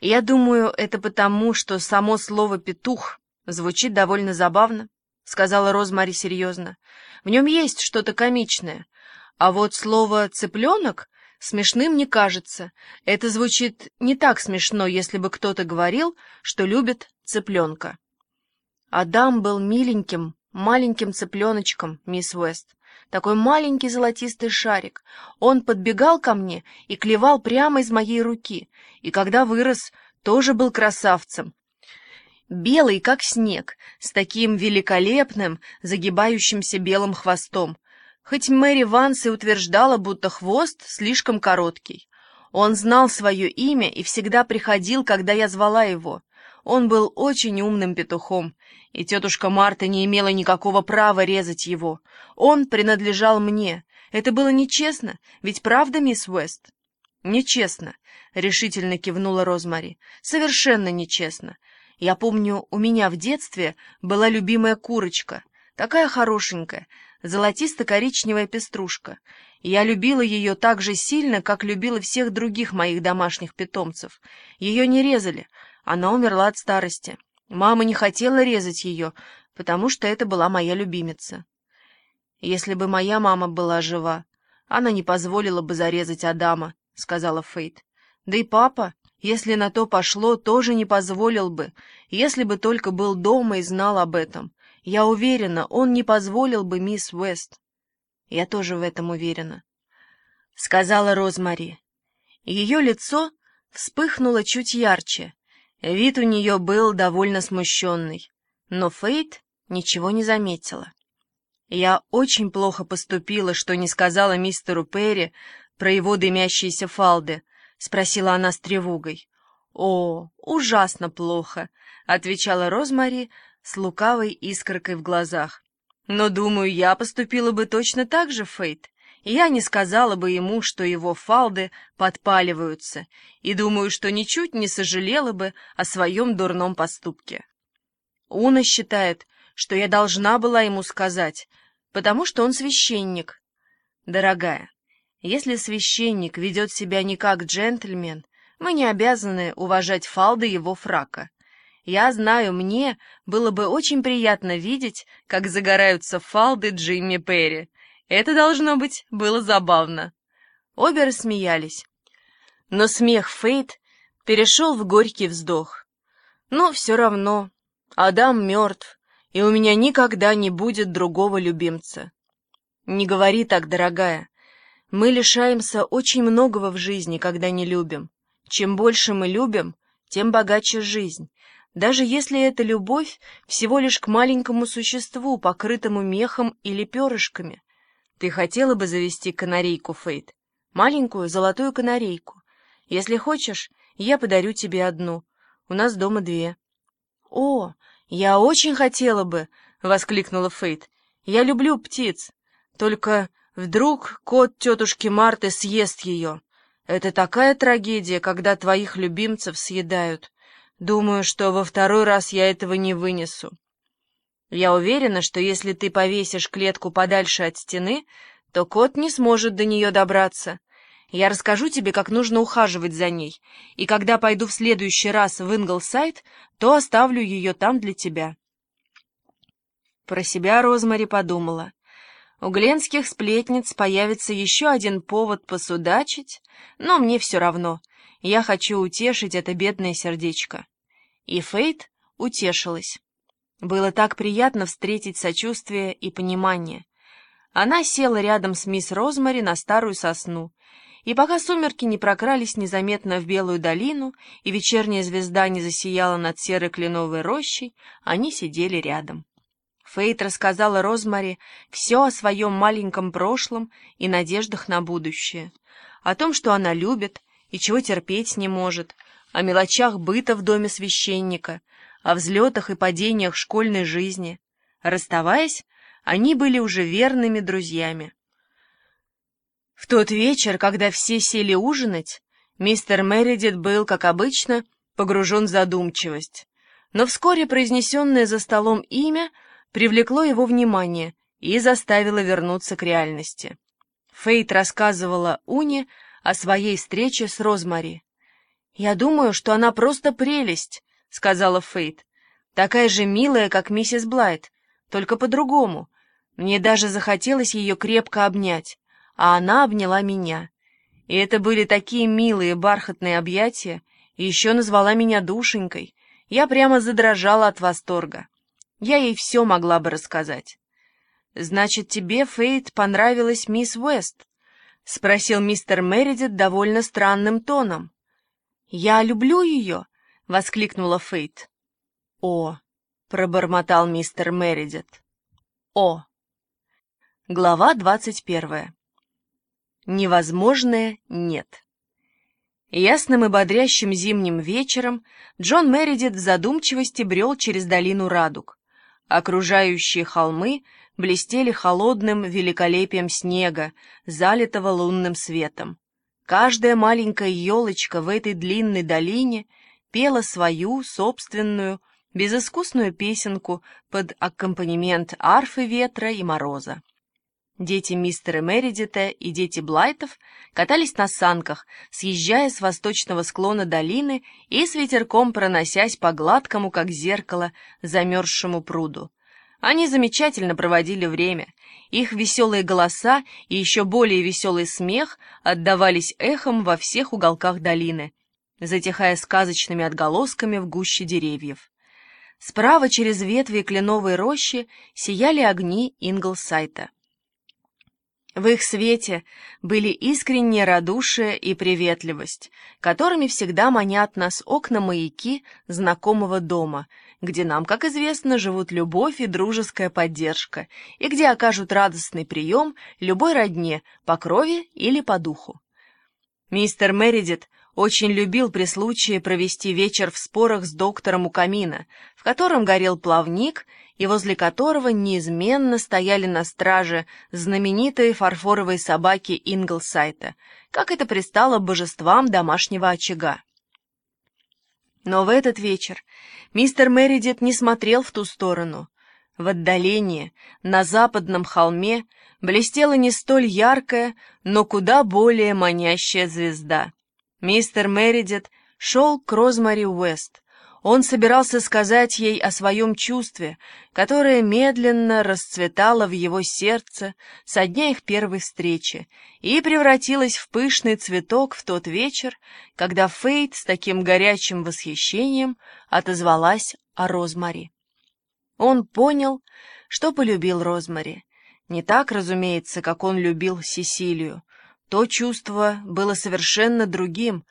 «Я думаю, это потому, что само слово «петух» звучит довольно забавно», — сказала Розмари серьезно. «В нем есть что-то комичное. А вот слово «цыпленок» смешным не кажется. Это звучит не так смешно, если бы кто-то говорил, что любит цыпленка». Адам был миленьким, маленьким цыпленочком, мисс Уэст. Такой маленький золотистый шарик. Он подбегал ко мне и клевал прямо из моей руки. И когда вырос, тоже был красавцем. Белый, как снег, с таким великолепным, загибающимся белым хвостом. Хоть Мэри Ванс и утверждала, будто хвост слишком короткий. Он знал свое имя и всегда приходил, когда я звала его. Он был очень умным петухом, и тетушка Марта не имела никакого права резать его. Он принадлежал мне. Это было нечестно, ведь правда, мисс Уэст? Нечестно, — решительно кивнула Розмари. Совершенно нечестно. Я помню, у меня в детстве была любимая курочка, такая хорошенькая, золотисто-коричневая пеструшка. Я любила ее так же сильно, как любила всех других моих домашних питомцев. Ее не резали, она умерла от старости. Мама не хотела резать ее, потому что это была моя любимица. Если бы моя мама была жива, она не позволила бы зарезать Адама, — сказала Фейт. Да и папа, если на то пошло, тоже не позволил бы, если бы только был дома и знал об этом. Я уверена, он не позволил бы мисс Уэст. Я тоже в этом уверена, — сказала Розмари. Ее лицо вспыхнуло чуть ярче, Вид у нее был довольно смущенный, но Фейт ничего не заметила. «Я очень плохо поступила, что не сказала мистеру Перри про его дымящиеся фалды», — спросила она с тревогой. «О, ужасно плохо», — отвечала Розмари с лукавой искоркой в глазах. «Но, думаю, я поступила бы точно так же, Фейт я не сказала бы ему, что его фалды подпаливаются, и думаю, что ничуть не сожалела бы о своем дурном поступке. Уна считает, что я должна была ему сказать, потому что он священник. Дорогая, если священник ведет себя не как джентльмен, мы не обязаны уважать фалды его фрака. Я знаю, мне было бы очень приятно видеть, как загораются фалды Джимми Перри, это, должно быть, было забавно. Обе рассмеялись. Но смех Фейт перешел в горький вздох. Но все равно, Адам мертв, и у меня никогда не будет другого любимца. Не говори так, дорогая. Мы лишаемся очень многого в жизни, когда не любим. Чем больше мы любим, тем богаче жизнь. Даже если эта любовь всего лишь к маленькому существу, покрытому мехом или перышками. Ты хотела бы завести канарейку, Фейт? Маленькую золотую канарейку. Если хочешь, я подарю тебе одну. У нас дома две. О, я очень хотела бы, — воскликнула Фейт. Я люблю птиц. Только вдруг кот тетушки Марты съест ее. Это такая трагедия, когда твоих любимцев съедают. Думаю, что во второй раз я этого не вынесу. Я уверена, что если ты повесишь клетку подальше от стены, то кот не сможет до нее добраться. Я расскажу тебе, как нужно ухаживать за ней, и когда пойду в следующий раз в Инглсайд, то оставлю ее там для тебя. Про себя Розмари подумала. У гленских сплетниц появится еще один повод посудачить, но мне все равно. Я хочу утешить это бедное сердечко. И Фейт утешилась. Было так приятно встретить сочувствие и понимание. Она села рядом с мисс Розмари на старую сосну, и пока сумерки не прокрались незаметно в Белую долину и вечерняя звезда не засияла над серой кленовой рощей, они сидели рядом. Фейт рассказала Розмари все о своем маленьком прошлом и надеждах на будущее, о том, что она любит и чего терпеть не может, о мелочах быта в доме священника — о взлетах и падениях школьной жизни. Расставаясь, они были уже верными друзьями. В тот вечер, когда все сели ужинать, мистер Мередит был, как обычно, погружен в задумчивость. Но вскоре произнесенное за столом имя привлекло его внимание и заставило вернуться к реальности. Фейт рассказывала Уне о своей встрече с Розмари. «Я думаю, что она просто прелесть», — сказала Фейт. «Такая же милая, как миссис Блайт, только по-другому. Мне даже захотелось ее крепко обнять, а она обняла меня. И это были такие милые бархатные объятия, и еще назвала меня душенькой. Я прямо задрожала от восторга. Я ей все могла бы рассказать. «Значит, тебе, Фейт, понравилась мисс Уэст?» — спросил мистер Мередит довольно странным тоном. «Я люблю ее!» — воскликнула Фейт. «О!» — пробормотал мистер Мередит. «О!» Глава двадцать первая. Невозможное нет. Ясным и бодрящим зимним вечером Джон Мередит в задумчивости брел через долину радуг. Окружающие холмы блестели холодным великолепием снега, залитого лунным светом. Каждая маленькая елочка в этой длинной долине пела свою собственную, безыскусную песенку под аккомпанемент арфы ветра и мороза. Дети мистера Мередита и дети Блайтов катались на санках, съезжая с восточного склона долины и с ветерком проносясь по гладкому, как зеркало, замерзшему пруду. Они замечательно проводили время. Их веселые голоса и еще более веселый смех отдавались эхом во всех уголках долины, затихая сказочными отголосками в гуще деревьев. Справа через ветви кленовой рощи сияли огни Инглсайта. В их свете были искреннее радушие и приветливость, которыми всегда манят нас окна-маяки знакомого дома, где нам, как известно, живут любовь и дружеская поддержка, и где окажут радостный прием любой родне по крови или по духу. Мистер Мередит очень любил при случае провести вечер в спорах с доктором у камина, в котором горел плавник и возле которого неизменно стояли на страже знаменитые фарфоровые собаки Инглсайта, как это пристало божествам домашнего очага. Но в этот вечер мистер Мередит не смотрел в ту сторону. В отдалении, на западном холме, блестела не столь яркая, но куда более манящая звезда. Мистер Мередит шел к Розмари Уэст. Он собирался сказать ей о своем чувстве, которое медленно расцветало в его сердце со дня их первой встречи и превратилось в пышный цветок в тот вечер, когда Фейт с таким горячим восхищением отозвалась о Розмари. Он понял, что полюбил Розмари. Не так, разумеется, как он любил Сесилию. То чувство было совершенно другим.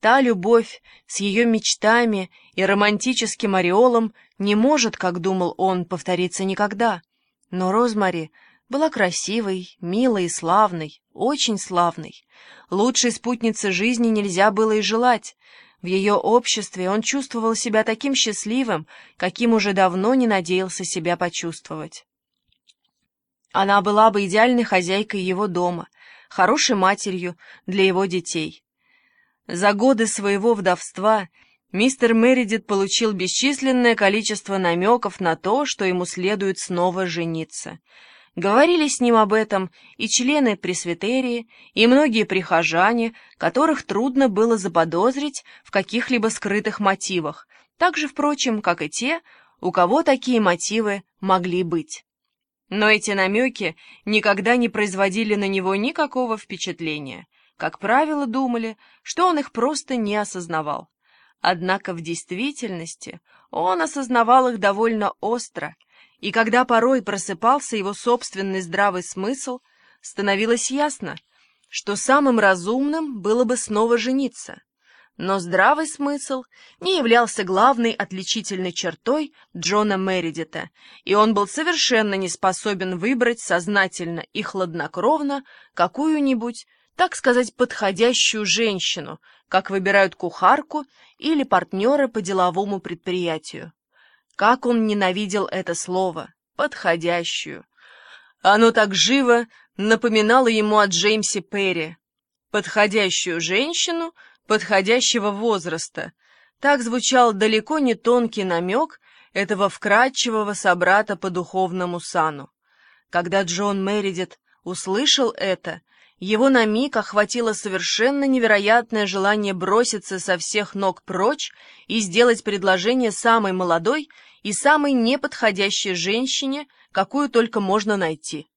Та любовь с ее мечтами и романтическим ореолом не может, как думал он, повториться никогда. Но Розмари была красивой, милой и славной, очень славной. Лучшей спутницы жизни нельзя было и желать. В ее обществе он чувствовал себя таким счастливым, каким уже давно не надеялся себя почувствовать. Она была бы идеальной хозяйкой его дома — хорошей матерью для его детей. За годы своего вдовства мистер Мередит получил бесчисленное количество намеков на то, что ему следует снова жениться. Говорили с ним об этом и члены пресвитерии, и многие прихожане, которых трудно было заподозрить в каких-либо скрытых мотивах, так же, впрочем, как и те, у кого такие мотивы могли быть. Но эти намеки никогда не производили на него никакого впечатления. Как правило, думали, что он их просто не осознавал. Однако в действительности он осознавал их довольно остро, и когда порой просыпался его собственный здравый смысл, становилось ясно, что самым разумным было бы снова жениться. Но здравый смысл не являлся главной отличительной чертой Джона Мередита, и он был совершенно не способен выбрать сознательно и хладнокровно какую-нибудь, так сказать, подходящую женщину, как выбирают кухарку или партнера по деловому предприятию. Как он ненавидел это слово «подходящую». Оно так живо напоминало ему о Джеймсе Перри. Подходящую женщину — подходящего возраста. Так звучал далеко не тонкий намек этого вкрадчивого собрата по духовному сану. Когда Джон Мередит услышал это, Его на миг охватило совершенно невероятное желание броситься со всех ног прочь и сделать предложение самой молодой и самой неподходящей женщине, какую только можно найти.